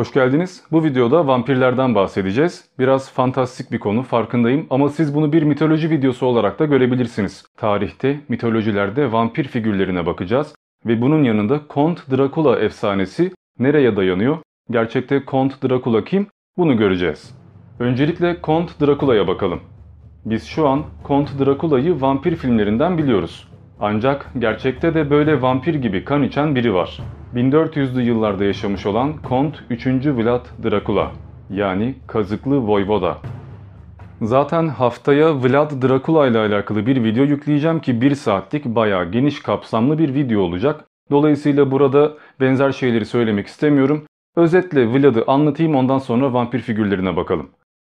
Hoş geldiniz. Bu videoda vampirlerden bahsedeceğiz. Biraz fantastik bir konu farkındayım ama siz bunu bir mitoloji videosu olarak da görebilirsiniz. Tarihte, mitolojilerde vampir figürlerine bakacağız ve bunun yanında Kont Dracula efsanesi nereye dayanıyor? Gerçekte Kont Dracula kim? Bunu göreceğiz. Öncelikle Kont Dracula'ya bakalım. Biz şu an Kont Dracula'yı vampir filmlerinden biliyoruz. Ancak gerçekte de böyle vampir gibi kan içen biri var. 1400'lü yıllarda yaşamış olan Kont 3. Vlad Dracula yani Kazıklı Voyvoda. Zaten haftaya Vlad Dracula ile alakalı bir video yükleyeceğim ki 1 saatlik bayağı geniş kapsamlı bir video olacak. Dolayısıyla burada benzer şeyleri söylemek istemiyorum. Özetle Vlad'ı anlatayım ondan sonra vampir figürlerine bakalım.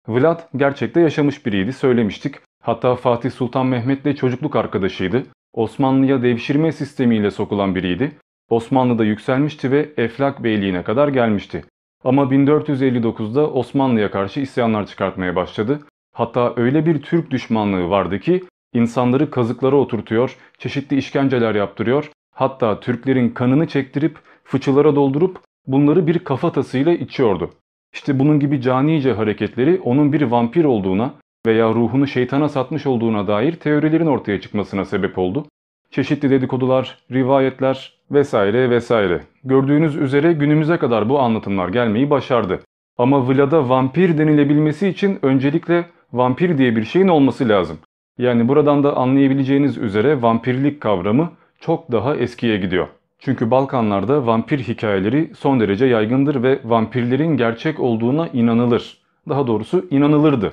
Vlad gerçekte yaşamış biriydi söylemiştik. Hatta Fatih Sultan Mehmet'le çocukluk arkadaşıydı. Osmanlı'ya devşirme sistemiyle sokulan biriydi. Osmanlı'da yükselmişti ve Eflak Beyliğine kadar gelmişti. Ama 1459'da Osmanlı'ya karşı isyanlar çıkartmaya başladı. Hatta öyle bir Türk düşmanlığı vardı ki insanları kazıklara oturtuyor, çeşitli işkenceler yaptırıyor. Hatta Türklerin kanını çektirip fıçılara doldurup bunları bir kafatasıyla içiyordu. İşte bunun gibi canice hareketleri onun bir vampir olduğuna veya ruhunu şeytana satmış olduğuna dair teorilerin ortaya çıkmasına sebep oldu. Çeşitli dedikodular, rivayetler vesaire vesaire. Gördüğünüz üzere günümüze kadar bu anlatımlar gelmeyi başardı. Ama Vlad'a vampir denilebilmesi için öncelikle vampir diye bir şeyin olması lazım. Yani buradan da anlayabileceğiniz üzere vampirlik kavramı çok daha eskiye gidiyor. Çünkü Balkanlarda vampir hikayeleri son derece yaygındır ve vampirlerin gerçek olduğuna inanılır. Daha doğrusu inanılırdı.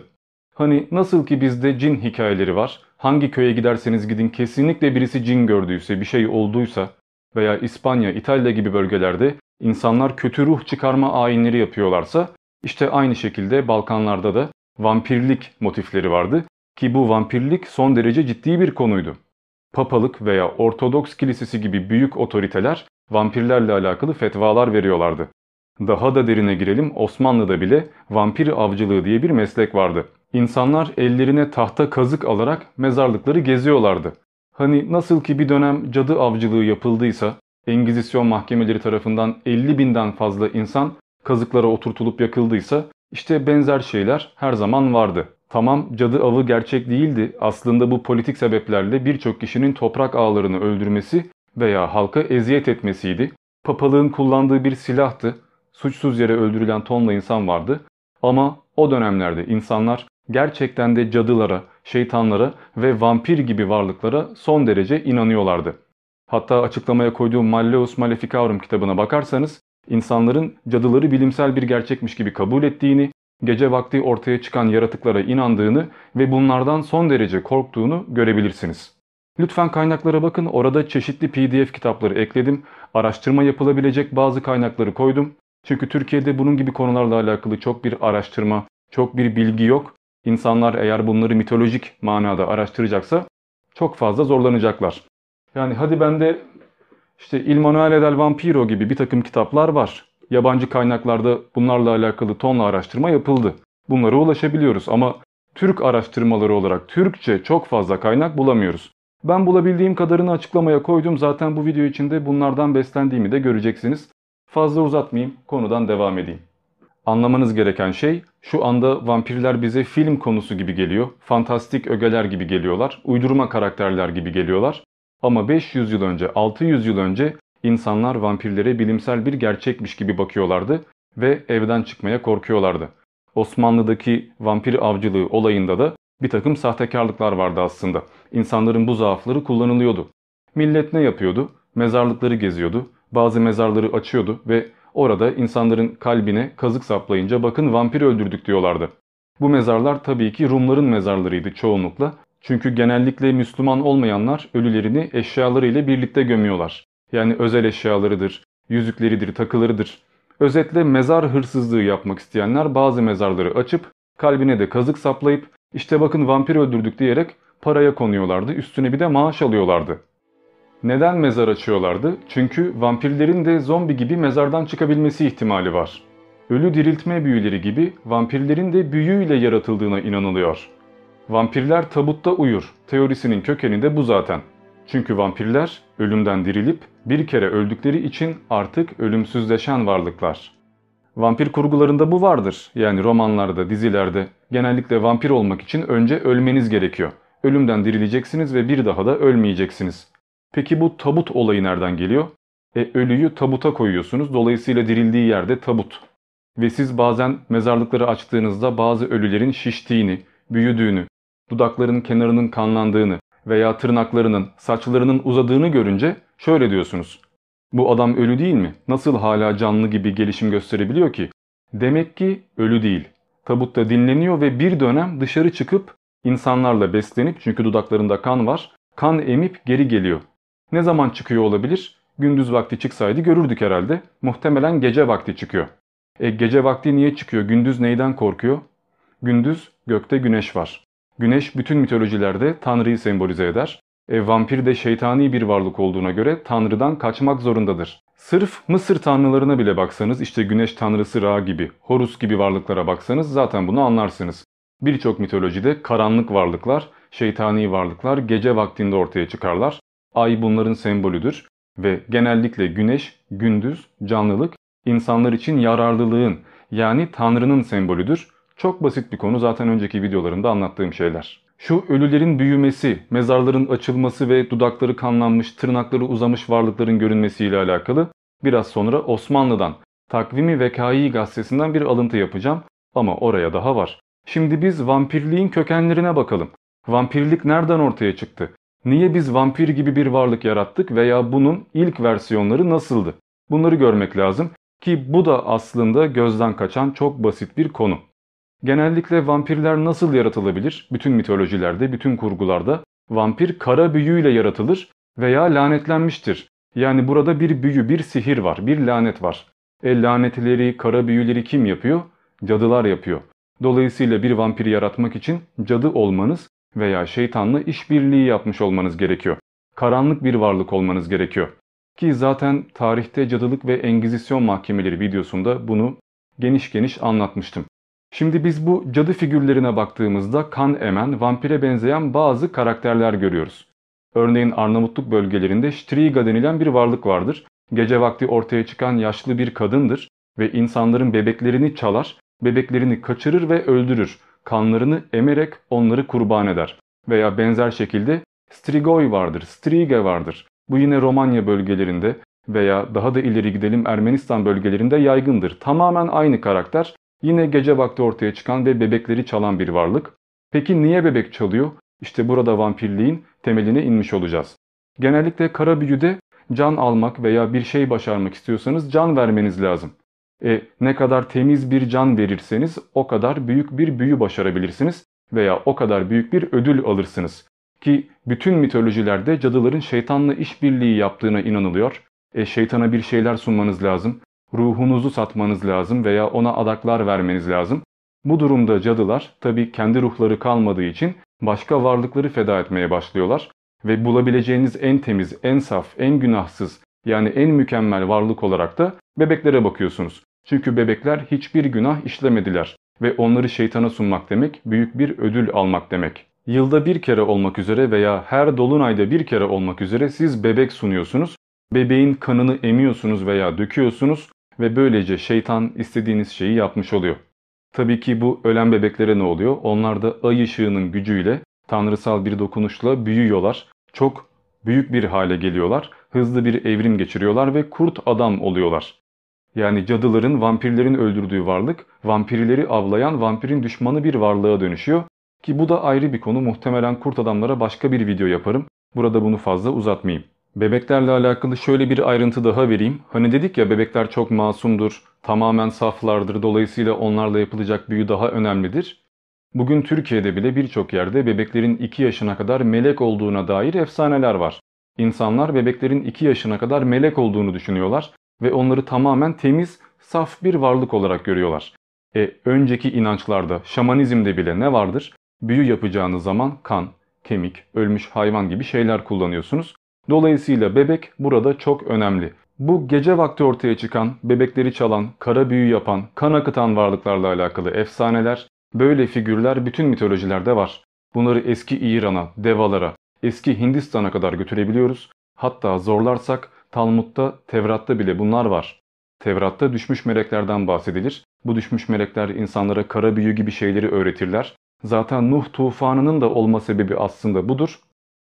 Hani nasıl ki bizde cin hikayeleri var. Hangi köye giderseniz gidin kesinlikle birisi cin gördüyse, bir şey olduysa veya İspanya, İtalya gibi bölgelerde insanlar kötü ruh çıkarma ayinleri yapıyorlarsa işte aynı şekilde Balkanlarda da vampirlik motifleri vardı ki bu vampirlik son derece ciddi bir konuydu. Papalık veya Ortodoks kilisesi gibi büyük otoriteler vampirlerle alakalı fetvalar veriyorlardı. Daha da derine girelim Osmanlı'da bile vampir avcılığı diye bir meslek vardı. İnsanlar ellerine tahta kazık alarak mezarlıkları geziyorlardı. Hani nasıl ki bir dönem cadı avcılığı yapıldıysa, Engizisyon mahkemeleri tarafından 50 binden fazla insan kazıklara oturtulup yakıldıysa, işte benzer şeyler her zaman vardı. Tamam cadı avı gerçek değildi. Aslında bu politik sebeplerle birçok kişinin toprak ağlarını öldürmesi veya halka eziyet etmesiydi. Papalığın kullandığı bir silahtı. Suçsuz yere öldürülen tonla insan vardı. Ama o dönemlerde insanlar gerçekten de cadılara, şeytanlara ve vampir gibi varlıklara son derece inanıyorlardı. Hatta açıklamaya koyduğum Malleus Maleficarum kitabına bakarsanız insanların cadıları bilimsel bir gerçekmiş gibi kabul ettiğini, gece vakti ortaya çıkan yaratıklara inandığını ve bunlardan son derece korktuğunu görebilirsiniz. Lütfen kaynaklara bakın orada çeşitli pdf kitapları ekledim. Araştırma yapılabilecek bazı kaynakları koydum. Çünkü Türkiye'de bunun gibi konularla alakalı çok bir araştırma, çok bir bilgi yok. İnsanlar eğer bunları mitolojik manada araştıracaksa çok fazla zorlanacaklar. Yani hadi bende işte Il Manuale del Vampiro gibi bir takım kitaplar var. Yabancı kaynaklarda bunlarla alakalı tonla araştırma yapıldı. Bunlara ulaşabiliyoruz ama Türk araştırmaları olarak Türkçe çok fazla kaynak bulamıyoruz. Ben bulabildiğim kadarını açıklamaya koydum. Zaten bu video içinde bunlardan beslendiğimi de göreceksiniz. Fazla uzatmayayım, konudan devam edeyim. Anlamanız gereken şey şu anda vampirler bize film konusu gibi geliyor. Fantastik ögeler gibi geliyorlar. Uydurma karakterler gibi geliyorlar. Ama 500 yıl önce, 600 yıl önce insanlar vampirlere bilimsel bir gerçekmiş gibi bakıyorlardı ve evden çıkmaya korkuyorlardı. Osmanlı'daki vampir avcılığı olayında da bir takım sahtekarlıklar vardı aslında. İnsanların bu zaafları kullanılıyordu. Millet ne yapıyordu? Mezarlıkları geziyordu, bazı mezarları açıyordu ve orada insanların kalbine kazık saplayınca bakın vampir öldürdük diyorlardı. Bu mezarlar tabii ki Rumların mezarlarıydı çoğunlukla. Çünkü genellikle Müslüman olmayanlar ölülerini eşyalarıyla birlikte gömüyorlar. Yani özel eşyalarıdır, yüzükleridir, takılarıdır. Özetle mezar hırsızlığı yapmak isteyenler bazı mezarları açıp kalbine de kazık saplayıp işte bakın vampir öldürdük diyerek paraya konuyorlardı. Üstüne bir de maaş alıyorlardı. Neden mezar açıyorlardı? Çünkü vampirlerin de zombi gibi mezardan çıkabilmesi ihtimali var. Ölü diriltme büyüleri gibi vampirlerin de büyüyle yaratıldığına inanılıyor. Vampirler tabutta uyur teorisinin kökeni de bu zaten. Çünkü vampirler ölümden dirilip bir kere öldükleri için artık ölümsüzleşen varlıklar. Vampir kurgularında bu vardır. Yani romanlarda, dizilerde genellikle vampir olmak için önce ölmeniz gerekiyor. Ölümden dirileceksiniz ve bir daha da ölmeyeceksiniz. Peki bu tabut olayı nereden geliyor? E ölüyü tabuta koyuyorsunuz. Dolayısıyla dirildiği yerde tabut. Ve siz bazen mezarlıkları açtığınızda bazı ölülerin şiştiğini, büyüdüğünü, dudaklarının kenarının kanlandığını veya tırnaklarının, saçlarının uzadığını görünce şöyle diyorsunuz. Bu adam ölü değil mi? Nasıl hala canlı gibi gelişim gösterebiliyor ki? Demek ki ölü değil. Tabutta dinleniyor ve bir dönem dışarı çıkıp insanlarla beslenip çünkü dudaklarında kan var, kan emip geri geliyor. Ne zaman çıkıyor olabilir? Gündüz vakti çıksaydı görürdük herhalde. Muhtemelen gece vakti çıkıyor. E gece vakti niye çıkıyor? Gündüz neyden korkuyor? Gündüz gökte güneş var. Güneş bütün mitolojilerde Tanrı'yı sembolize eder. E, vampir de şeytani bir varlık olduğuna göre Tanrı'dan kaçmak zorundadır. Sırf Mısır tanrılarına bile baksanız işte güneş tanrısı Ra gibi, Horus gibi varlıklara baksanız zaten bunu anlarsınız. Birçok mitolojide karanlık varlıklar, şeytani varlıklar gece vaktinde ortaya çıkarlar. Ay bunların sembolüdür ve genellikle güneş, gündüz, canlılık insanlar için yararlılığın yani Tanrı'nın sembolüdür. Çok basit bir konu zaten önceki videolarımda anlattığım şeyler. Şu ölülerin büyümesi, mezarların açılması ve dudakları kanlanmış, tırnakları uzamış varlıkların görünmesiyle alakalı biraz sonra Osmanlı'dan, Takvimi Vekai gazetesinden bir alıntı yapacağım ama oraya daha var. Şimdi biz vampirliğin kökenlerine bakalım. Vampirlik nereden ortaya çıktı? Niye biz vampir gibi bir varlık yarattık veya bunun ilk versiyonları nasıldı? Bunları görmek lazım ki bu da aslında gözden kaçan çok basit bir konu. Genellikle vampirler nasıl yaratılabilir? Bütün mitolojilerde, bütün kurgularda vampir kara büyüyle yaratılır veya lanetlenmiştir. Yani burada bir büyü, bir sihir var, bir lanet var. E lanetleri, kara büyüleri kim yapıyor? Cadılar yapıyor. Dolayısıyla bir vampiri yaratmak için cadı olmanız veya şeytanla işbirliği yapmış olmanız gerekiyor. Karanlık bir varlık olmanız gerekiyor. Ki zaten tarihte cadılık ve engizisyon mahkemeleri videosunda bunu geniş geniş anlatmıştım. Şimdi biz bu cadı figürlerine baktığımızda kan emen, vampire benzeyen bazı karakterler görüyoruz. Örneğin Arnavutluk bölgelerinde Striga denilen bir varlık vardır. Gece vakti ortaya çıkan yaşlı bir kadındır ve insanların bebeklerini çalar, bebeklerini kaçırır ve öldürür. Kanlarını emerek onları kurban eder. Veya benzer şekilde Strigoi vardır, Striga vardır. Bu yine Romanya bölgelerinde veya daha da ileri gidelim Ermenistan bölgelerinde yaygındır. Tamamen aynı karakter Yine gece vakti ortaya çıkan ve bebekleri çalan bir varlık. Peki niye bebek çalıyor? İşte burada vampirliğin temeline inmiş olacağız. Genellikle kara büyüde can almak veya bir şey başarmak istiyorsanız can vermeniz lazım. E, ne kadar temiz bir can verirseniz o kadar büyük bir büyü başarabilirsiniz veya o kadar büyük bir ödül alırsınız. Ki bütün mitolojilerde cadıların şeytanla işbirliği yaptığına inanılıyor. E, şeytana bir şeyler sunmanız lazım ruhunuzu satmanız lazım veya ona adaklar vermeniz lazım. Bu durumda cadılar tabi kendi ruhları kalmadığı için başka varlıkları feda etmeye başlıyorlar ve bulabileceğiniz en temiz, en saf, en günahsız yani en mükemmel varlık olarak da bebeklere bakıyorsunuz. Çünkü bebekler hiçbir günah işlemediler ve onları şeytana sunmak demek büyük bir ödül almak demek. Yılda bir kere olmak üzere veya her dolunayda bir kere olmak üzere siz bebek sunuyorsunuz. Bebeğin kanını emiyorsunuz veya döküyorsunuz ve böylece şeytan istediğiniz şeyi yapmış oluyor. Tabii ki bu ölen bebeklere ne oluyor? Onlar da ay ışığının gücüyle tanrısal bir dokunuşla büyüyorlar. Çok büyük bir hale geliyorlar. Hızlı bir evrim geçiriyorlar ve kurt adam oluyorlar. Yani cadıların, vampirlerin öldürdüğü varlık, vampirleri avlayan vampirin düşmanı bir varlığa dönüşüyor. Ki bu da ayrı bir konu. Muhtemelen kurt adamlara başka bir video yaparım. Burada bunu fazla uzatmayayım. Bebeklerle alakalı şöyle bir ayrıntı daha vereyim. Hani dedik ya bebekler çok masumdur, tamamen saflardır. Dolayısıyla onlarla yapılacak büyü daha önemlidir. Bugün Türkiye'de bile birçok yerde bebeklerin 2 yaşına kadar melek olduğuna dair efsaneler var. İnsanlar bebeklerin 2 yaşına kadar melek olduğunu düşünüyorlar ve onları tamamen temiz, saf bir varlık olarak görüyorlar. E önceki inançlarda, şamanizmde bile ne vardır? Büyü yapacağınız zaman kan, kemik, ölmüş hayvan gibi şeyler kullanıyorsunuz Dolayısıyla bebek burada çok önemli. Bu gece vakti ortaya çıkan, bebekleri çalan, kara büyü yapan, kan akıtan varlıklarla alakalı efsaneler, böyle figürler bütün mitolojilerde var. Bunları eski İran'a, Devalara, eski Hindistan'a kadar götürebiliyoruz. Hatta zorlarsak Talmud'da, Tevrat'ta bile bunlar var. Tevrat'ta düşmüş meleklerden bahsedilir. Bu düşmüş melekler insanlara kara büyü gibi şeyleri öğretirler. Zaten Nuh tufanının da olma sebebi aslında budur.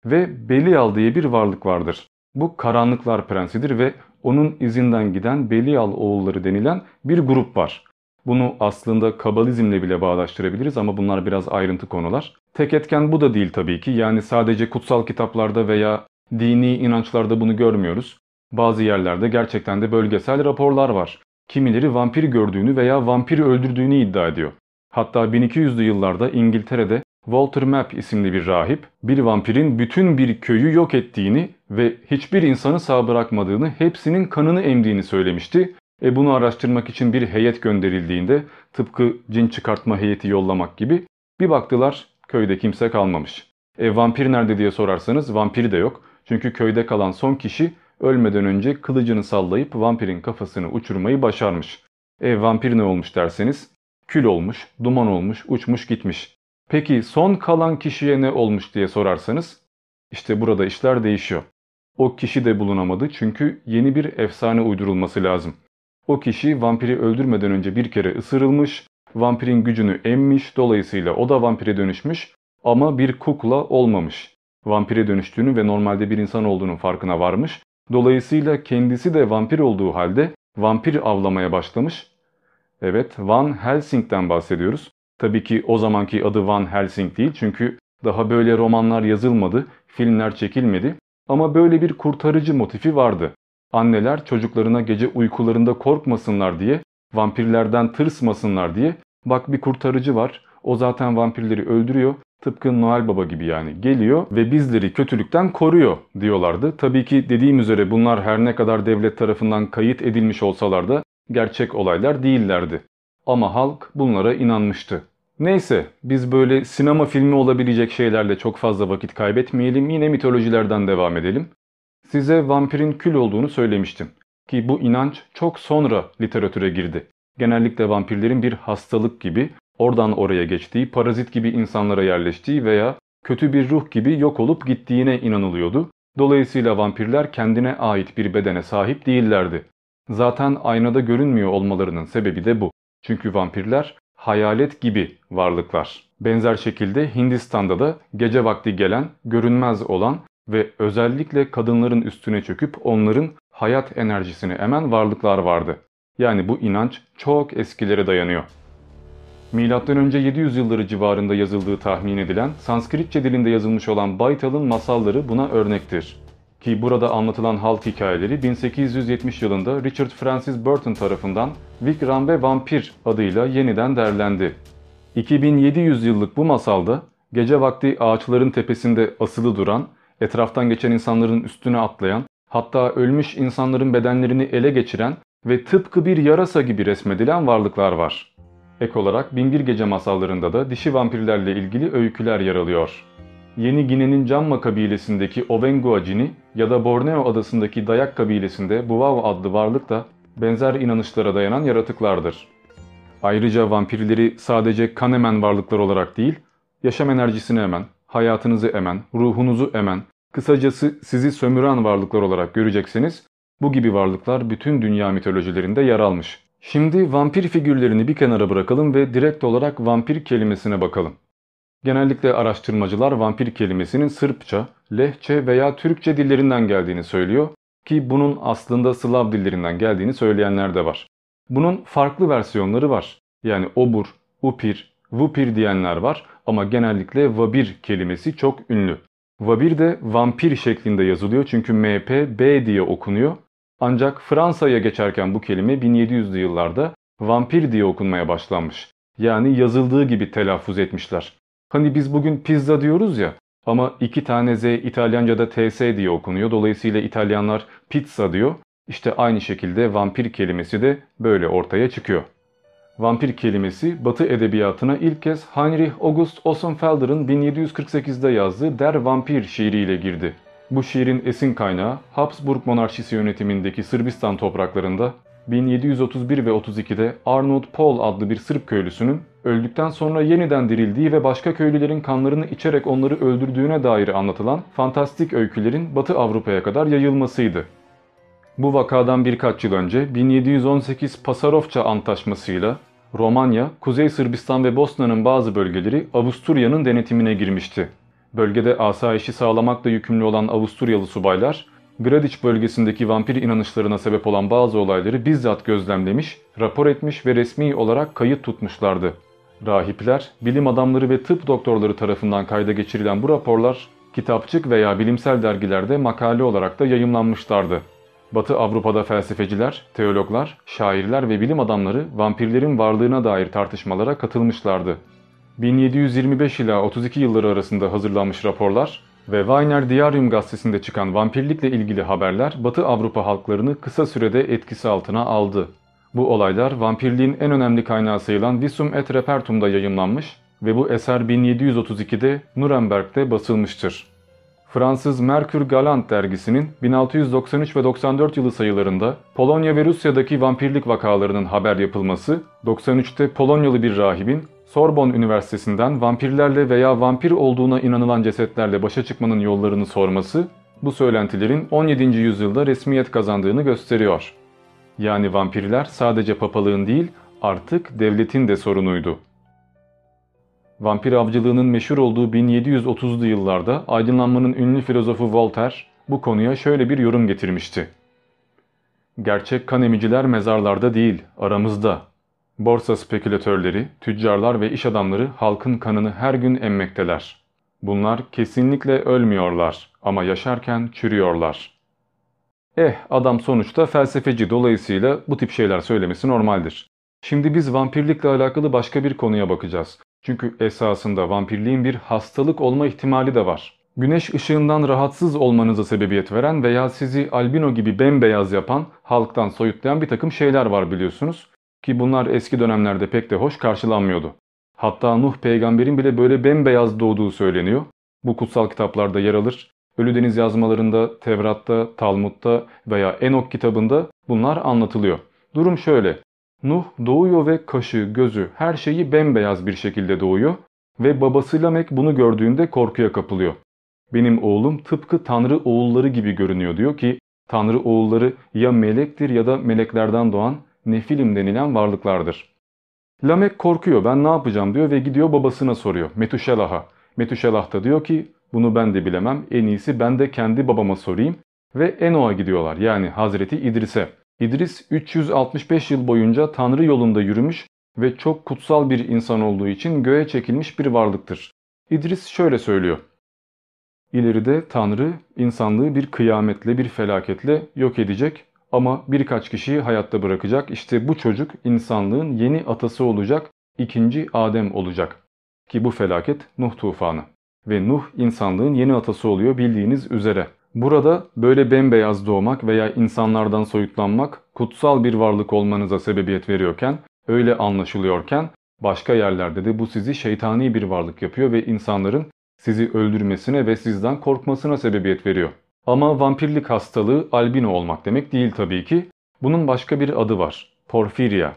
Ve Belial diye bir varlık vardır. Bu karanlıklar prensidir ve onun izinden giden Belial oğulları denilen bir grup var. Bunu aslında kabalizmle bile bağdaştırabiliriz ama bunlar biraz ayrıntı konular. Tek etken bu da değil tabii ki. Yani sadece kutsal kitaplarda veya dini inançlarda bunu görmüyoruz. Bazı yerlerde gerçekten de bölgesel raporlar var. Kimileri vampir gördüğünü veya vampir öldürdüğünü iddia ediyor. Hatta 1200'lü yıllarda İngiltere'de Walter Map isimli bir rahip bir vampirin bütün bir köyü yok ettiğini ve hiçbir insanı sağ bırakmadığını, hepsinin kanını emdiğini söylemişti. E bunu araştırmak için bir heyet gönderildiğinde tıpkı cin çıkartma heyeti yollamak gibi bir baktılar köyde kimse kalmamış. E vampir nerede diye sorarsanız vampir de yok. Çünkü köyde kalan son kişi ölmeden önce kılıcını sallayıp vampirin kafasını uçurmayı başarmış. E vampir ne olmuş derseniz kül olmuş, duman olmuş, uçmuş gitmiş. Peki son kalan kişiye ne olmuş diye sorarsanız işte burada işler değişiyor. O kişi de bulunamadı çünkü yeni bir efsane uydurulması lazım. O kişi vampiri öldürmeden önce bir kere ısırılmış, vampirin gücünü emmiş, dolayısıyla o da vampire dönüşmüş ama bir kukla olmamış. Vampire dönüştüğünü ve normalde bir insan olduğunun farkına varmış. Dolayısıyla kendisi de vampir olduğu halde vampir avlamaya başlamış. Evet, Van Helsing'den bahsediyoruz. Tabii ki o zamanki adı Van Helsing değil çünkü daha böyle romanlar yazılmadı, filmler çekilmedi. Ama böyle bir kurtarıcı motifi vardı. Anneler çocuklarına gece uykularında korkmasınlar diye, vampirlerden tırsmasınlar diye bak bir kurtarıcı var, o zaten vampirleri öldürüyor, tıpkı Noel Baba gibi yani geliyor ve bizleri kötülükten koruyor diyorlardı. Tabii ki dediğim üzere bunlar her ne kadar devlet tarafından kayıt edilmiş olsalar da gerçek olaylar değillerdi. Ama halk bunlara inanmıştı. Neyse biz böyle sinema filmi olabilecek şeylerle çok fazla vakit kaybetmeyelim yine mitolojilerden devam edelim. Size vampirin kül olduğunu söylemiştim ki bu inanç çok sonra literatüre girdi. Genellikle vampirlerin bir hastalık gibi oradan oraya geçtiği, parazit gibi insanlara yerleştiği veya kötü bir ruh gibi yok olup gittiğine inanılıyordu. Dolayısıyla vampirler kendine ait bir bedene sahip değillerdi. Zaten aynada görünmüyor olmalarının sebebi de bu. Çünkü vampirler hayalet gibi varlıklar. Benzer şekilde Hindistan'da da gece vakti gelen, görünmez olan ve özellikle kadınların üstüne çöküp onların hayat enerjisini emen varlıklar vardı. Yani bu inanç çok eskilere dayanıyor. M.Ö. 700 yılları civarında yazıldığı tahmin edilen Sanskritçe dilinde yazılmış olan Baytal'ın masalları buna örnektir. Ki burada anlatılan halk hikayeleri 1870 yılında Richard Francis Burton tarafından Vikram ve Vampir adıyla yeniden derlendi. 2700 yıllık bu masalda gece vakti ağaçların tepesinde asılı duran, etraftan geçen insanların üstüne atlayan, hatta ölmüş insanların bedenlerini ele geçiren ve tıpkı bir yarasa gibi resmedilen varlıklar var. Ek olarak Binbir Gece masallarında da dişi vampirlerle ilgili öyküler yer alıyor. Yeni Gine'nin Jamma kabilesindeki Ovengua cini ya da Borneo adasındaki Dayak kabilesinde Buvav adlı varlık da benzer inanışlara dayanan yaratıklardır. Ayrıca vampirleri sadece kan emen varlıklar olarak değil, yaşam enerjisini emen, hayatınızı emen, ruhunuzu emen, kısacası sizi sömüren varlıklar olarak göreceksiniz. Bu gibi varlıklar bütün dünya mitolojilerinde yer almış. Şimdi vampir figürlerini bir kenara bırakalım ve direkt olarak vampir kelimesine bakalım. Genellikle araştırmacılar vampir kelimesinin Sırpça, Lehçe veya Türkçe dillerinden geldiğini söylüyor ki bunun aslında Slav dillerinden geldiğini söyleyenler de var. Bunun farklı versiyonları var. Yani obur, upir, vupir diyenler var ama genellikle vabir kelimesi çok ünlü. Vabir de vampir şeklinde yazılıyor çünkü MP B diye okunuyor. Ancak Fransa'ya geçerken bu kelime 1700'lü yıllarda vampir diye okunmaya başlanmış. Yani yazıldığı gibi telaffuz etmişler. Hani biz bugün pizza diyoruz ya ama iki tane Z İtalyanca'da TS diye okunuyor. Dolayısıyla İtalyanlar pizza diyor. İşte aynı şekilde vampir kelimesi de böyle ortaya çıkıyor. Vampir kelimesi Batı edebiyatına ilk kez Heinrich August Ossenfelder'ın 1748'de yazdığı Der Vampir şiiriyle girdi. Bu şiirin esin kaynağı Habsburg monarşisi yönetimindeki Sırbistan topraklarında 1731 ve 32'de Arnold Paul adlı bir Sırp köylüsünün öldükten sonra yeniden dirildiği ve başka köylülerin kanlarını içerek onları öldürdüğüne dair anlatılan fantastik öykülerin Batı Avrupa'ya kadar yayılmasıydı. Bu vakadan birkaç yıl önce 1718 Pasarofça Antlaşması'yla Romanya, Kuzey Sırbistan ve Bosna'nın bazı bölgeleri Avusturya'nın denetimine girmişti. Bölgede asayişi sağlamakla yükümlü olan Avusturyalı subaylar, Gradiç bölgesindeki vampir inanışlarına sebep olan bazı olayları bizzat gözlemlemiş, rapor etmiş ve resmi olarak kayıt tutmuşlardı. Rahipler, bilim adamları ve tıp doktorları tarafından kayda geçirilen bu raporlar, kitapçık veya bilimsel dergilerde makale olarak da yayımlanmışlardı. Batı Avrupa'da felsefeciler, teologlar, şairler ve bilim adamları vampirlerin varlığına dair tartışmalara katılmışlardı. 1725 ila 32 yılları arasında hazırlanmış raporlar ve Weiner Diarium gazetesinde çıkan vampirlikle ilgili haberler Batı Avrupa halklarını kısa sürede etkisi altına aldı. Bu olaylar vampirliğin en önemli kaynağı sayılan Visum et Repertum'da yayımlanmış ve bu eser 1732'de Nuremberg'de basılmıştır. Fransız Mercure Galant dergisinin 1693 ve 94 yılı sayılarında Polonya ve Rusya'daki vampirlik vakalarının haber yapılması, 93'te Polonyalı bir rahibin Sorbonne Üniversitesi'nden vampirlerle veya vampir olduğuna inanılan cesetlerle başa çıkmanın yollarını sorması, bu söylentilerin 17. yüzyılda resmiyet kazandığını gösteriyor. Yani vampirler sadece papalığın değil, artık devletin de sorunuydu. Vampir avcılığının meşhur olduğu 1730'lu yıllarda aydınlanmanın ünlü filozofu Voltaire bu konuya şöyle bir yorum getirmişti. Gerçek kan emiciler mezarlarda değil, aramızda. Borsa spekülatörleri, tüccarlar ve iş adamları halkın kanını her gün emmekteler. Bunlar kesinlikle ölmüyorlar ama yaşarken çürüyorlar. Eh adam sonuçta felsefeci dolayısıyla bu tip şeyler söylemesi normaldir. Şimdi biz vampirlikle alakalı başka bir konuya bakacağız. Çünkü esasında vampirliğin bir hastalık olma ihtimali de var. Güneş ışığından rahatsız olmanıza sebebiyet veren veya sizi albino gibi bembeyaz yapan, halktan soyutlayan bir takım şeyler var biliyorsunuz. Ki bunlar eski dönemlerde pek de hoş karşılanmıyordu. Hatta Nuh peygamberin bile böyle bembeyaz doğduğu söyleniyor. Bu kutsal kitaplarda yer alır. Ölüdeniz yazmalarında, Tevrat'ta, Talmud'da veya Enok kitabında bunlar anlatılıyor. Durum şöyle. Nuh doğuyor ve kaşı, gözü, her şeyi bembeyaz bir şekilde doğuyor ve babası Lamek bunu gördüğünde korkuya kapılıyor. Benim oğlum tıpkı tanrı oğulları gibi görünüyor diyor ki tanrı oğulları ya melektir ya da meleklerden doğan nefilim denilen varlıklardır. Lamek korkuyor ben ne yapacağım diyor ve gidiyor babasına soruyor Metuşelah'a. Metuşelah da diyor ki bunu ben de bilemem en iyisi ben de kendi babama sorayım ve Eno'a gidiyorlar yani Hazreti İdris'e. İdris 365 yıl boyunca Tanrı yolunda yürümüş ve çok kutsal bir insan olduğu için göğe çekilmiş bir varlıktır. İdris şöyle söylüyor. İleride Tanrı insanlığı bir kıyametle bir felaketle yok edecek ama birkaç kişiyi hayatta bırakacak. İşte bu çocuk insanlığın yeni atası olacak, ikinci Adem olacak. Ki bu felaket Nuh tufanı. Ve Nuh insanlığın yeni atası oluyor bildiğiniz üzere. Burada böyle bembeyaz doğmak veya insanlardan soyutlanmak kutsal bir varlık olmanıza sebebiyet veriyorken, öyle anlaşılıyorken başka yerlerde de bu sizi şeytani bir varlık yapıyor ve insanların sizi öldürmesine ve sizden korkmasına sebebiyet veriyor. Ama vampirlik hastalığı albino olmak demek değil tabii ki. Bunun başka bir adı var. Porfirya.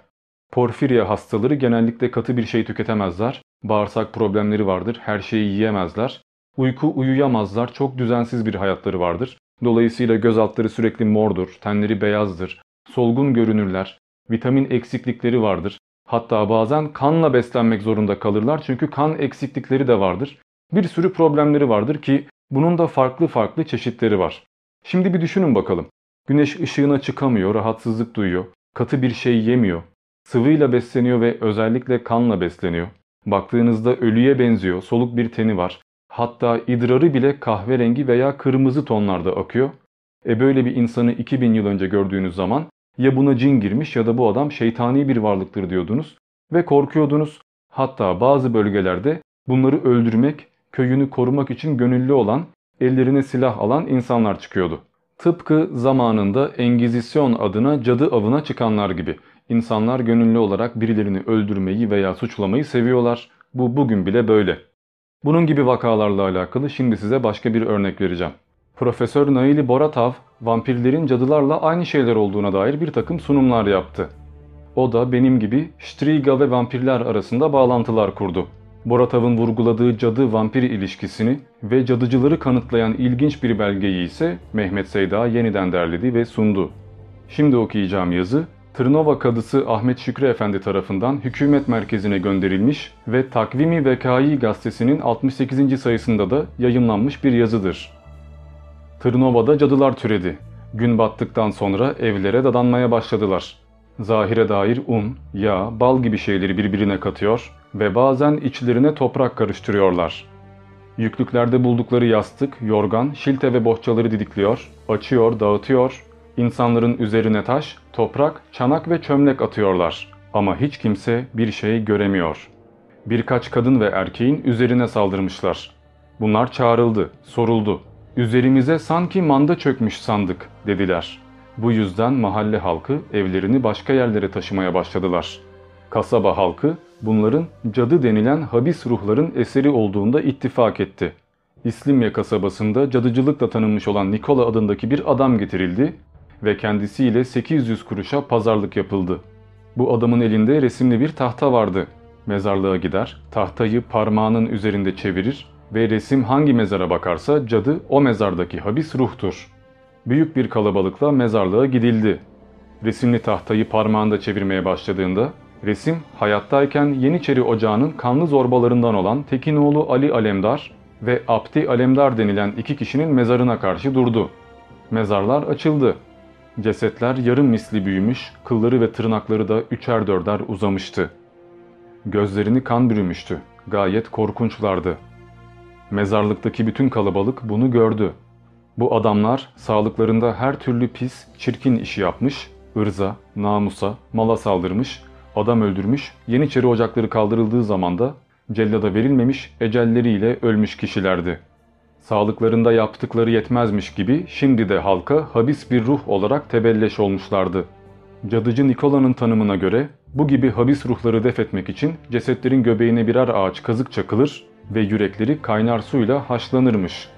Porfirya hastaları genellikle katı bir şey tüketemezler. Bağırsak problemleri vardır, her şeyi yiyemezler. Uyku uyuyamazlar, çok düzensiz bir hayatları vardır. Dolayısıyla göz altları sürekli mordur, tenleri beyazdır, solgun görünürler, vitamin eksiklikleri vardır. Hatta bazen kanla beslenmek zorunda kalırlar çünkü kan eksiklikleri de vardır. Bir sürü problemleri vardır ki bunun da farklı farklı çeşitleri var. Şimdi bir düşünün bakalım. Güneş ışığına çıkamıyor, rahatsızlık duyuyor, katı bir şey yemiyor, sıvıyla besleniyor ve özellikle kanla besleniyor. Baktığınızda ölüye benziyor, soluk bir teni var. Hatta idrarı bile kahverengi veya kırmızı tonlarda akıyor. E böyle bir insanı 2000 yıl önce gördüğünüz zaman ya buna cin girmiş ya da bu adam şeytani bir varlıktır diyordunuz ve korkuyordunuz. Hatta bazı bölgelerde bunları öldürmek, köyünü korumak için gönüllü olan, ellerine silah alan insanlar çıkıyordu. Tıpkı zamanında Engizisyon adına cadı avına çıkanlar gibi. İnsanlar gönüllü olarak birilerini öldürmeyi veya suçlamayı seviyorlar. Bu bugün bile böyle. Bunun gibi vakalarla alakalı şimdi size başka bir örnek vereceğim. Profesör Naili Boratav, vampirlerin cadılarla aynı şeyler olduğuna dair bir takım sunumlar yaptı. O da benim gibi Striga ve vampirler arasında bağlantılar kurdu. Boratav'ın vurguladığı cadı-vampir ilişkisini ve cadıcıları kanıtlayan ilginç bir belgeyi ise Mehmet Seyda yeniden derledi ve sundu. Şimdi okuyacağım yazı Tırnova Kadısı Ahmet Şükrü Efendi tarafından hükümet merkezine gönderilmiş ve Takvimi Vekai gazetesinin 68. sayısında da yayınlanmış bir yazıdır. Tırnova'da cadılar türedi. Gün battıktan sonra evlere dadanmaya başladılar. Zahire dair un, yağ, bal gibi şeyleri birbirine katıyor ve bazen içlerine toprak karıştırıyorlar. Yüklüklerde buldukları yastık, yorgan, şilte ve bohçaları didikliyor, açıyor, dağıtıyor, insanların üzerine taş, toprak, çanak ve çömlek atıyorlar. Ama hiç kimse bir şey göremiyor. Birkaç kadın ve erkeğin üzerine saldırmışlar. Bunlar çağrıldı, soruldu. Üzerimize sanki manda çökmüş sandık dediler. Bu yüzden mahalle halkı evlerini başka yerlere taşımaya başladılar. Kasaba halkı bunların cadı denilen habis ruhların eseri olduğunda ittifak etti. İslimye kasabasında cadıcılıkla tanınmış olan Nikola adındaki bir adam getirildi ve kendisiyle 800 kuruşa pazarlık yapıldı. Bu adamın elinde resimli bir tahta vardı. Mezarlığa gider, tahtayı parmağının üzerinde çevirir ve resim hangi mezara bakarsa cadı o mezardaki habis ruhtur. Büyük bir kalabalıkla mezarlığa gidildi. Resimli tahtayı parmağında çevirmeye başladığında resim hayattayken Yeniçeri Ocağı'nın kanlı zorbalarından olan Tekinoğlu Ali Alemdar ve Abdi Alemdar denilen iki kişinin mezarına karşı durdu. Mezarlar açıldı. Cesetler yarım misli büyümüş, kılları ve tırnakları da üçer dörder uzamıştı. Gözlerini kan bürümüştü. Gayet korkunçlardı. Mezarlıktaki bütün kalabalık bunu gördü. Bu adamlar sağlıklarında her türlü pis, çirkin işi yapmış, ırza, namusa, mala saldırmış, adam öldürmüş, Yeniçeri ocakları kaldırıldığı zaman da cellada verilmemiş ecelleriyle ölmüş kişilerdi. Sağlıklarında yaptıkları yetmezmiş gibi şimdi de halka habis bir ruh olarak tebelleş olmuşlardı. Cadıcı Nikola'nın tanımına göre bu gibi habis ruhları def etmek için cesetlerin göbeğine birer ağaç kazık çakılır ve yürekleri kaynar suyla haşlanırmış.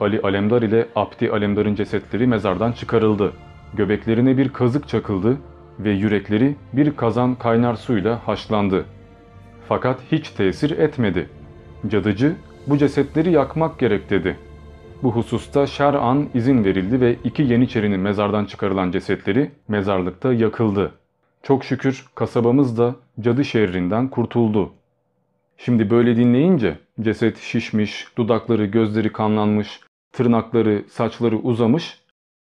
Ali Alemdar ile Abdi Alemdar'ın cesetleri mezardan çıkarıldı. Göbeklerine bir kazık çakıldı ve yürekleri bir kazan kaynar suyla haşlandı. Fakat hiç tesir etmedi. Cadıcı bu cesetleri yakmak gerek dedi. Bu hususta şer'an izin verildi ve iki Yeniçerinin mezardan çıkarılan cesetleri mezarlıkta yakıldı. Çok şükür kasabamız da cadı şerrinden kurtuldu. Şimdi böyle dinleyince ceset şişmiş, dudakları, gözleri kanlanmış, tırnakları, saçları uzamış.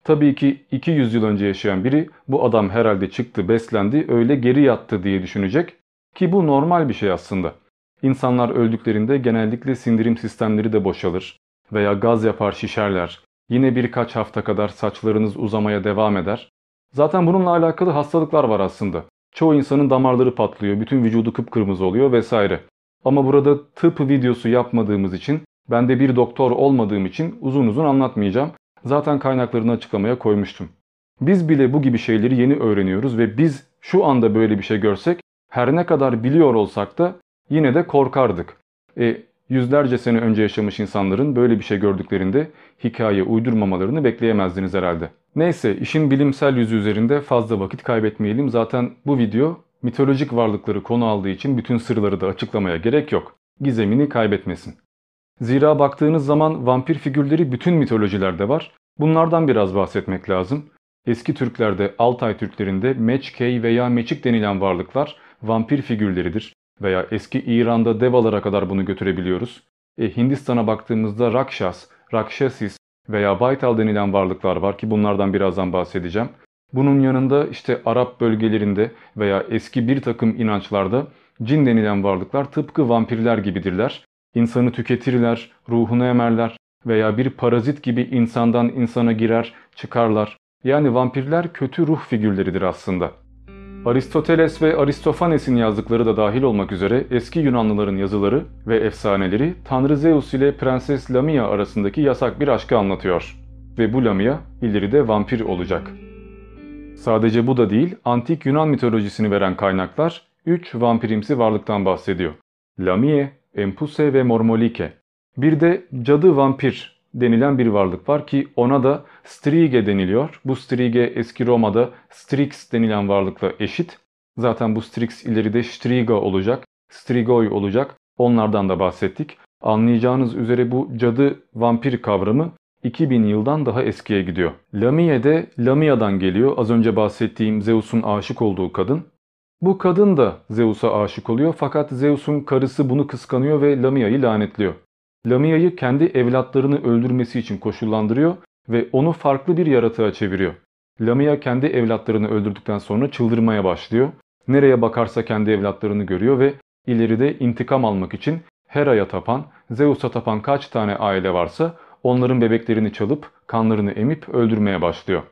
Tabii ki 200 yıl önce yaşayan biri bu adam herhalde çıktı, beslendi, öyle geri yattı diye düşünecek ki bu normal bir şey aslında. İnsanlar öldüklerinde genellikle sindirim sistemleri de boşalır veya gaz yapar şişerler. Yine birkaç hafta kadar saçlarınız uzamaya devam eder. Zaten bununla alakalı hastalıklar var aslında. Çoğu insanın damarları patlıyor, bütün vücudu kıpkırmızı oluyor vesaire. Ama burada tıp videosu yapmadığımız için, ben de bir doktor olmadığım için uzun uzun anlatmayacağım. Zaten kaynaklarını açıklamaya koymuştum. Biz bile bu gibi şeyleri yeni öğreniyoruz ve biz şu anda böyle bir şey görsek her ne kadar biliyor olsak da yine de korkardık. E, yüzlerce sene önce yaşamış insanların böyle bir şey gördüklerinde hikaye uydurmamalarını bekleyemezdiniz herhalde. Neyse işin bilimsel yüzü üzerinde fazla vakit kaybetmeyelim. Zaten bu video mitolojik varlıkları konu aldığı için bütün sırları da açıklamaya gerek yok. Gizemini kaybetmesin. Zira baktığınız zaman vampir figürleri bütün mitolojilerde var. Bunlardan biraz bahsetmek lazım. Eski Türklerde, Altay Türklerinde meçkey veya meçik denilen varlıklar vampir figürleridir. Veya eski İran'da devalara kadar bunu götürebiliyoruz. E, Hindistan'a baktığımızda Rakshas, Rakshasis veya Baytal denilen varlıklar var ki bunlardan birazdan bahsedeceğim. Bunun yanında işte Arap bölgelerinde veya eski bir takım inançlarda cin denilen varlıklar tıpkı vampirler gibidirler. İnsanı tüketirler, ruhunu emerler veya bir parazit gibi insandan insana girer, çıkarlar. Yani vampirler kötü ruh figürleridir aslında. Aristoteles ve Aristofanes'in yazdıkları da dahil olmak üzere eski Yunanlıların yazıları ve efsaneleri Tanrı Zeus ile Prenses Lamia arasındaki yasak bir aşkı anlatıyor. Ve bu Lamia ileride vampir olacak. Sadece bu da değil, antik Yunan mitolojisini veren kaynaklar 3 vampirimsi varlıktan bahsediyor. Lamie, Empuse ve Mormolike. Bir de cadı vampir denilen bir varlık var ki ona da Strige deniliyor. Bu Strige eski Roma'da Strix denilen varlıkla eşit. Zaten bu Strix ileride Striga olacak, Strigoi olacak. Onlardan da bahsettik. Anlayacağınız üzere bu cadı vampir kavramı 2000 yıldan daha eskiye gidiyor. Lamia de Lamia'dan geliyor. Az önce bahsettiğim Zeus'un aşık olduğu kadın. Bu kadın da Zeus'a aşık oluyor fakat Zeus'un karısı bunu kıskanıyor ve Lamia'yı lanetliyor. Lamia'yı kendi evlatlarını öldürmesi için koşullandırıyor ve onu farklı bir yaratığa çeviriyor. Lamia kendi evlatlarını öldürdükten sonra çıldırmaya başlıyor. Nereye bakarsa kendi evlatlarını görüyor ve ileride intikam almak için Hera'ya tapan, Zeus'a tapan kaç tane aile varsa onların bebeklerini çalıp kanlarını emip öldürmeye başlıyor.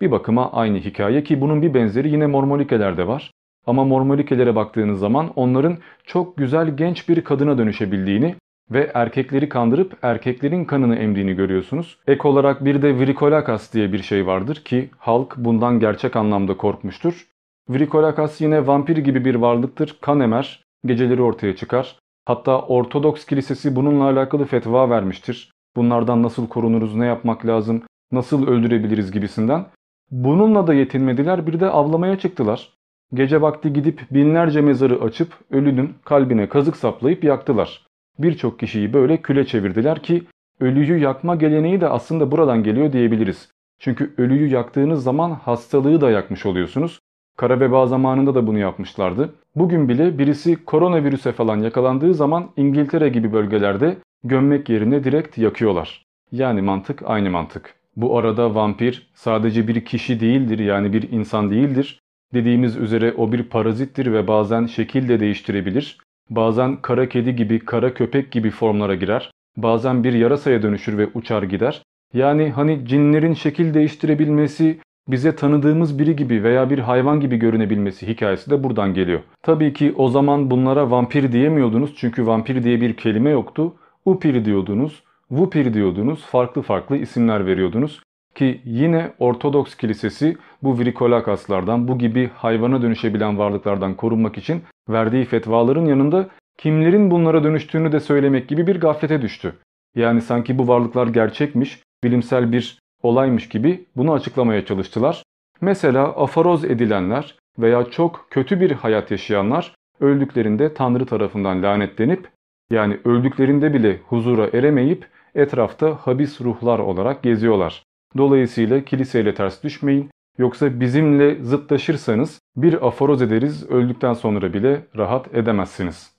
Bir bakıma aynı hikaye ki bunun bir benzeri yine Mormolikelerde var. Ama Mormolikelere baktığınız zaman onların çok güzel genç bir kadına dönüşebildiğini ve erkekleri kandırıp erkeklerin kanını emdiğini görüyorsunuz. Ek olarak bir de Vrikolakas diye bir şey vardır ki halk bundan gerçek anlamda korkmuştur. Vrikolakas yine vampir gibi bir varlıktır. Kan emer, geceleri ortaya çıkar. Hatta Ortodoks Kilisesi bununla alakalı fetva vermiştir. Bunlardan nasıl korunuruz, ne yapmak lazım, nasıl öldürebiliriz gibisinden. Bununla da yetinmediler bir de avlamaya çıktılar. Gece vakti gidip binlerce mezarı açıp ölünün kalbine kazık saplayıp yaktılar. Birçok kişiyi böyle küle çevirdiler ki ölüyü yakma geleneği de aslında buradan geliyor diyebiliriz. Çünkü ölüyü yaktığınız zaman hastalığı da yakmış oluyorsunuz. Kara veba zamanında da bunu yapmışlardı. Bugün bile birisi koronavirüse falan yakalandığı zaman İngiltere gibi bölgelerde gömmek yerine direkt yakıyorlar. Yani mantık aynı mantık. Bu arada vampir sadece bir kişi değildir yani bir insan değildir. Dediğimiz üzere o bir parazittir ve bazen şekil de değiştirebilir. Bazen kara kedi gibi, kara köpek gibi formlara girer. Bazen bir yarasaya dönüşür ve uçar gider. Yani hani cinlerin şekil değiştirebilmesi, bize tanıdığımız biri gibi veya bir hayvan gibi görünebilmesi hikayesi de buradan geliyor. Tabii ki o zaman bunlara vampir diyemiyordunuz çünkü vampir diye bir kelime yoktu. Upir diyordunuz, Vupir diyordunuz, farklı farklı isimler veriyordunuz. Ki yine Ortodoks Kilisesi bu vrikolakaslardan, bu gibi hayvana dönüşebilen varlıklardan korunmak için verdiği fetvaların yanında kimlerin bunlara dönüştüğünü de söylemek gibi bir gaflete düştü. Yani sanki bu varlıklar gerçekmiş, bilimsel bir olaymış gibi bunu açıklamaya çalıştılar. Mesela afaroz edilenler veya çok kötü bir hayat yaşayanlar öldüklerinde Tanrı tarafından lanetlenip yani öldüklerinde bile huzura eremeyip etrafta habis ruhlar olarak geziyorlar. Dolayısıyla kiliseyle ters düşmeyin. Yoksa bizimle zıtlaşırsanız bir aforoz ederiz öldükten sonra bile rahat edemezsiniz.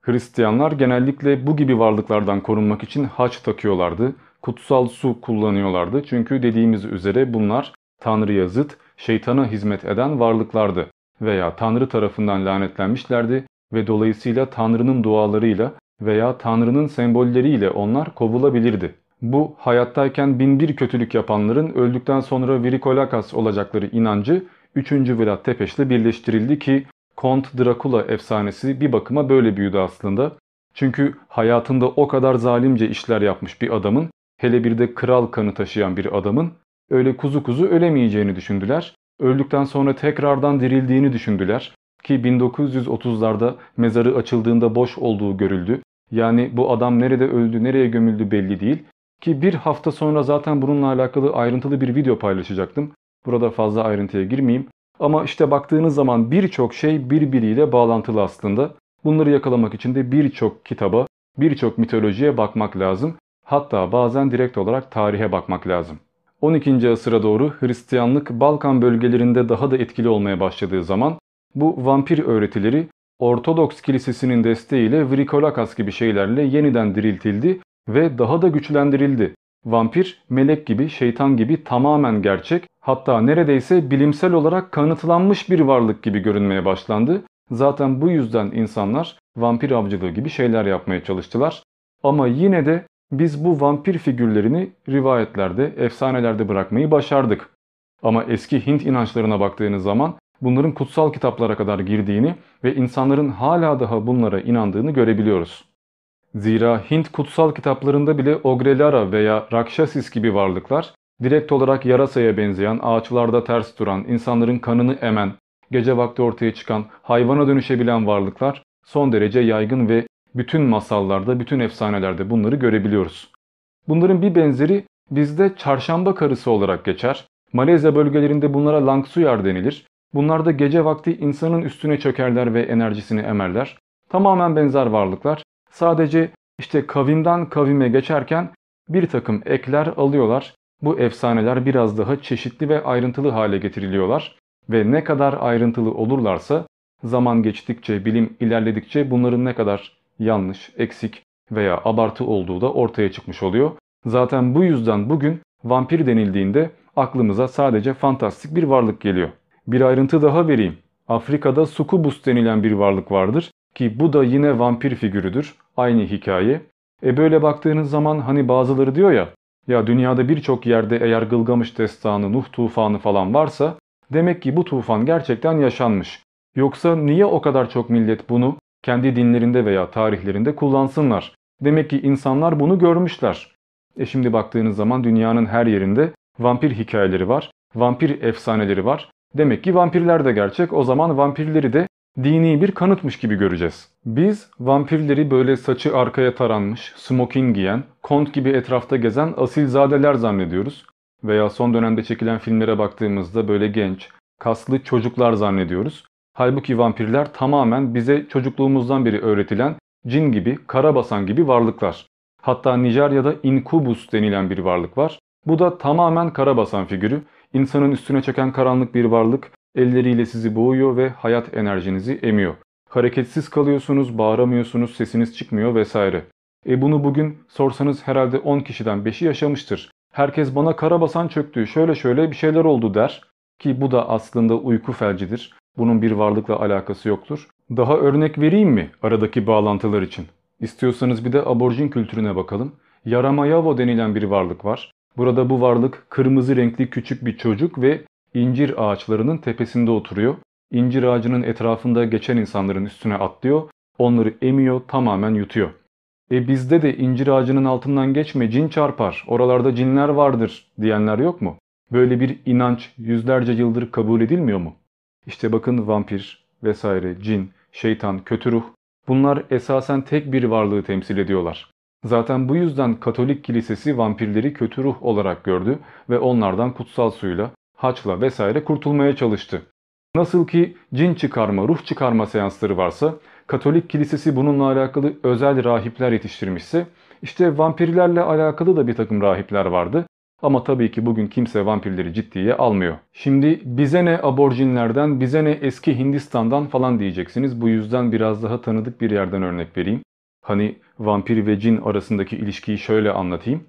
Hristiyanlar genellikle bu gibi varlıklardan korunmak için haç takıyorlardı. Kutsal su kullanıyorlardı. Çünkü dediğimiz üzere bunlar Tanrı'ya zıt, şeytana hizmet eden varlıklardı. Veya Tanrı tarafından lanetlenmişlerdi ve dolayısıyla Tanrı'nın dualarıyla veya Tanrı'nın sembolleriyle onlar kovulabilirdi. Bu hayattayken bin bir kötülük yapanların öldükten sonra Virikolakas olacakları inancı 3. Vlad Tepeş'le birleştirildi ki Kont Dracula efsanesi bir bakıma böyle büyüdü aslında. Çünkü hayatında o kadar zalimce işler yapmış bir adamın, hele bir de kral kanı taşıyan bir adamın öyle kuzu kuzu ölemeyeceğini düşündüler. Öldükten sonra tekrardan dirildiğini düşündüler ki 1930'larda mezarı açıldığında boş olduğu görüldü. Yani bu adam nerede öldü, nereye gömüldü belli değil. Ki bir hafta sonra zaten bununla alakalı ayrıntılı bir video paylaşacaktım. Burada fazla ayrıntıya girmeyeyim. Ama işte baktığınız zaman birçok şey birbiriyle bağlantılı aslında. Bunları yakalamak için de birçok kitaba, birçok mitolojiye bakmak lazım. Hatta bazen direkt olarak tarihe bakmak lazım. 12. asıra doğru Hristiyanlık Balkan bölgelerinde daha da etkili olmaya başladığı zaman bu vampir öğretileri Ortodoks Kilisesi'nin desteğiyle Vrikolakas gibi şeylerle yeniden diriltildi ve daha da güçlendirildi. Vampir, melek gibi, şeytan gibi tamamen gerçek, hatta neredeyse bilimsel olarak kanıtlanmış bir varlık gibi görünmeye başlandı. Zaten bu yüzden insanlar vampir avcılığı gibi şeyler yapmaya çalıştılar. Ama yine de biz bu vampir figürlerini rivayetlerde, efsanelerde bırakmayı başardık. Ama eski Hint inançlarına baktığınız zaman bunların kutsal kitaplara kadar girdiğini ve insanların hala daha bunlara inandığını görebiliyoruz. Zira Hint kutsal kitaplarında bile Ogrelara veya Rakşasis gibi varlıklar direkt olarak yarasaya benzeyen, ağaçlarda ters duran, insanların kanını emen, gece vakti ortaya çıkan, hayvana dönüşebilen varlıklar son derece yaygın ve bütün masallarda, bütün efsanelerde bunları görebiliyoruz. Bunların bir benzeri bizde çarşamba karısı olarak geçer. Malezya bölgelerinde bunlara langsuyar denilir. Bunlar da gece vakti insanın üstüne çökerler ve enerjisini emerler. Tamamen benzer varlıklar Sadece işte kavimden kavime geçerken bir takım ekler alıyorlar. Bu efsaneler biraz daha çeşitli ve ayrıntılı hale getiriliyorlar ve ne kadar ayrıntılı olurlarsa zaman geçtikçe, bilim ilerledikçe bunların ne kadar yanlış, eksik veya abartı olduğu da ortaya çıkmış oluyor. Zaten bu yüzden bugün vampir denildiğinde aklımıza sadece fantastik bir varlık geliyor. Bir ayrıntı daha vereyim. Afrika'da sukubus denilen bir varlık vardır ki bu da yine vampir figürüdür. Aynı hikaye. E böyle baktığınız zaman hani bazıları diyor ya ya dünyada birçok yerde eğer Gılgamış destanı, Nuh tufanı falan varsa demek ki bu tufan gerçekten yaşanmış. Yoksa niye o kadar çok millet bunu kendi dinlerinde veya tarihlerinde kullansınlar? Demek ki insanlar bunu görmüşler. E şimdi baktığınız zaman dünyanın her yerinde vampir hikayeleri var, vampir efsaneleri var. Demek ki vampirler de gerçek. O zaman vampirleri de dini bir kanıtmış gibi göreceğiz. Biz vampirleri böyle saçı arkaya taranmış, smoking giyen, kont gibi etrafta gezen asilzadeler zannediyoruz. Veya son dönemde çekilen filmlere baktığımızda böyle genç, kaslı çocuklar zannediyoruz. Halbuki vampirler tamamen bize çocukluğumuzdan beri öğretilen cin gibi, karabasan gibi varlıklar. Hatta Nijerya'da inkubus denilen bir varlık var. Bu da tamamen karabasan figürü. İnsanın üstüne çöken karanlık bir varlık elleriyle sizi boğuyor ve hayat enerjinizi emiyor. Hareketsiz kalıyorsunuz, bağıramıyorsunuz, sesiniz çıkmıyor vesaire. E bunu bugün sorsanız herhalde 10 kişiden 5'i yaşamıştır. Herkes bana karabasan çöktü, şöyle şöyle bir şeyler oldu der. Ki bu da aslında uyku felcidir. Bunun bir varlıkla alakası yoktur. Daha örnek vereyim mi aradaki bağlantılar için? İstiyorsanız bir de aborjin kültürüne bakalım. Yaramayavo denilen bir varlık var. Burada bu varlık kırmızı renkli küçük bir çocuk ve incir ağaçlarının tepesinde oturuyor. İncir ağacının etrafında geçen insanların üstüne atlıyor. Onları emiyor, tamamen yutuyor. E bizde de incir ağacının altından geçme cin çarpar, oralarda cinler vardır diyenler yok mu? Böyle bir inanç yüzlerce yıldır kabul edilmiyor mu? İşte bakın vampir vesaire, cin, şeytan, kötü ruh bunlar esasen tek bir varlığı temsil ediyorlar. Zaten bu yüzden Katolik kilisesi vampirleri kötü ruh olarak gördü ve onlardan kutsal suyla, haçla vesaire kurtulmaya çalıştı. Nasıl ki cin çıkarma, ruh çıkarma seansları varsa, Katolik kilisesi bununla alakalı özel rahipler yetiştirmişse, işte vampirlerle alakalı da bir takım rahipler vardı. Ama tabii ki bugün kimse vampirleri ciddiye almıyor. Şimdi bize ne aborjinlerden, bize ne eski Hindistan'dan falan diyeceksiniz. Bu yüzden biraz daha tanıdık bir yerden örnek vereyim. Hani vampir ve cin arasındaki ilişkiyi şöyle anlatayım.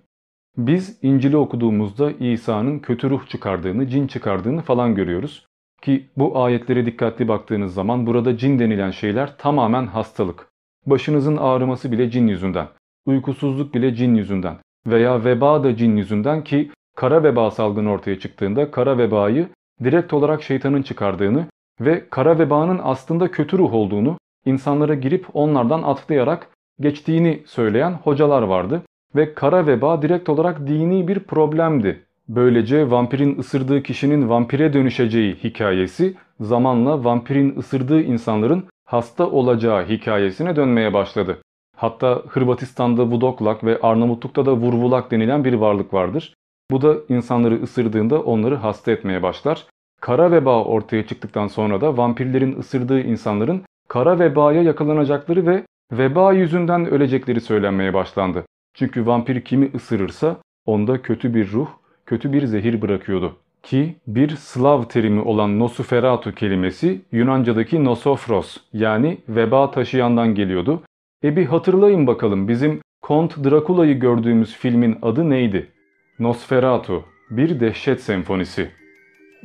Biz İncil'i okuduğumuzda İsa'nın kötü ruh çıkardığını, cin çıkardığını falan görüyoruz. Ki bu ayetlere dikkatli baktığınız zaman burada cin denilen şeyler tamamen hastalık. Başınızın ağrıması bile cin yüzünden, uykusuzluk bile cin yüzünden veya veba da cin yüzünden ki kara veba salgını ortaya çıktığında kara vebayı direkt olarak şeytanın çıkardığını ve kara vebanın aslında kötü ruh olduğunu insanlara girip onlardan atlayarak geçtiğini söyleyen hocalar vardı ve kara veba direkt olarak dini bir problemdi. Böylece vampirin ısırdığı kişinin vampire dönüşeceği hikayesi zamanla vampirin ısırdığı insanların hasta olacağı hikayesine dönmeye başladı. Hatta Hırvatistan'da Vudoklak ve Arnavutluk'ta da Vurvulak denilen bir varlık vardır. Bu da insanları ısırdığında onları hasta etmeye başlar. Kara veba ortaya çıktıktan sonra da vampirlerin ısırdığı insanların kara vebaya yakalanacakları ve veba yüzünden ölecekleri söylenmeye başlandı. Çünkü vampir kimi ısırırsa onda kötü bir ruh, kötü bir zehir bırakıyordu. Ki bir Slav terimi olan Nosferatu kelimesi Yunanca'daki Nosofros yani veba taşıyandan geliyordu. E bir hatırlayın bakalım bizim Kont Drakula'yı gördüğümüz filmin adı neydi? Nosferatu, bir dehşet senfonisi.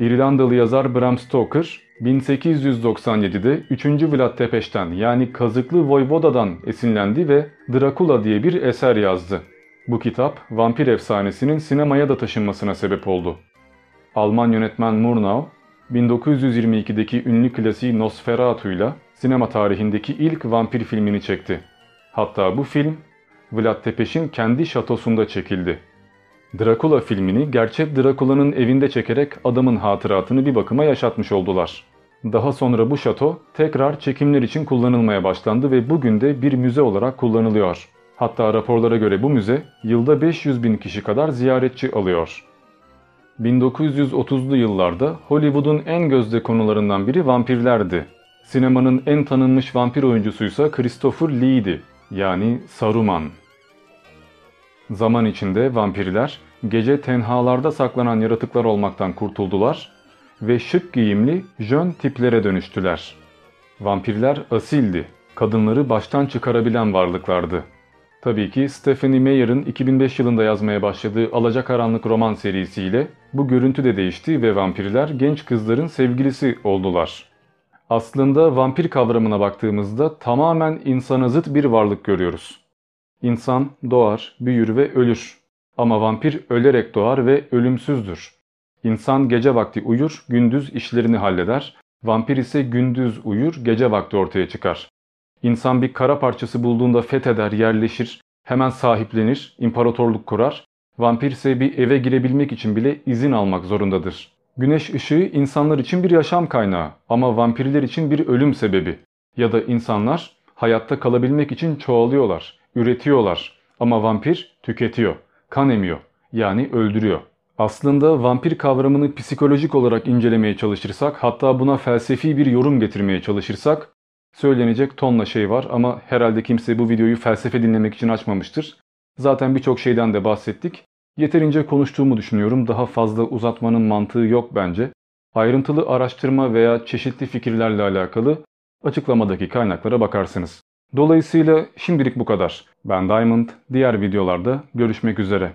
İrlandalı yazar Bram Stoker 1897'de 3. Vlad Tepes'ten yani Kazıklı Voyvoda'dan esinlendi ve Drakula diye bir eser yazdı. Bu kitap vampir efsanesinin sinemaya da taşınmasına sebep oldu. Alman yönetmen Murnau 1922'deki ünlü klasiği Nosferatu'yla sinema tarihindeki ilk vampir filmini çekti. Hatta bu film Vlad Tepes'in kendi şatosunda çekildi. Dracula filmini gerçek Dracula'nın evinde çekerek adamın hatıratını bir bakıma yaşatmış oldular. Daha sonra bu şato tekrar çekimler için kullanılmaya başlandı ve bugün de bir müze olarak kullanılıyor. Hatta raporlara göre bu müze yılda 500 bin kişi kadar ziyaretçi alıyor. 1930'lu yıllarda Hollywood'un en gözde konularından biri vampirlerdi. Sinemanın en tanınmış vampir oyuncusuysa Christopher Lee'di yani Saruman. Zaman içinde vampirler gece tenhalarda saklanan yaratıklar olmaktan kurtuldular ve şık giyimli jön tiplere dönüştüler. Vampirler asildi, kadınları baştan çıkarabilen varlıklardı. Tabii ki Stephanie Meyer'ın 2005 yılında yazmaya başladığı Alacakaranlık roman serisiyle bu görüntü de değişti ve vampirler genç kızların sevgilisi oldular. Aslında vampir kavramına baktığımızda tamamen insana zıt bir varlık görüyoruz. İnsan doğar, büyür ve ölür. Ama vampir ölerek doğar ve ölümsüzdür. İnsan gece vakti uyur, gündüz işlerini halleder. Vampir ise gündüz uyur, gece vakti ortaya çıkar. İnsan bir kara parçası bulduğunda fetheder, yerleşir, hemen sahiplenir, imparatorluk kurar. Vampir ise bir eve girebilmek için bile izin almak zorundadır. Güneş ışığı insanlar için bir yaşam kaynağı ama vampirler için bir ölüm sebebi. Ya da insanlar hayatta kalabilmek için çoğalıyorlar, üretiyorlar ama vampir tüketiyor, kan emiyor yani öldürüyor. Aslında vampir kavramını psikolojik olarak incelemeye çalışırsak hatta buna felsefi bir yorum getirmeye çalışırsak söylenecek tonla şey var ama herhalde kimse bu videoyu felsefe dinlemek için açmamıştır. Zaten birçok şeyden de bahsettik. Yeterince konuştuğumu düşünüyorum. Daha fazla uzatmanın mantığı yok bence. Ayrıntılı araştırma veya çeşitli fikirlerle alakalı açıklamadaki kaynaklara bakarsınız. Dolayısıyla şimdilik bu kadar. Ben Diamond, diğer videolarda görüşmek üzere.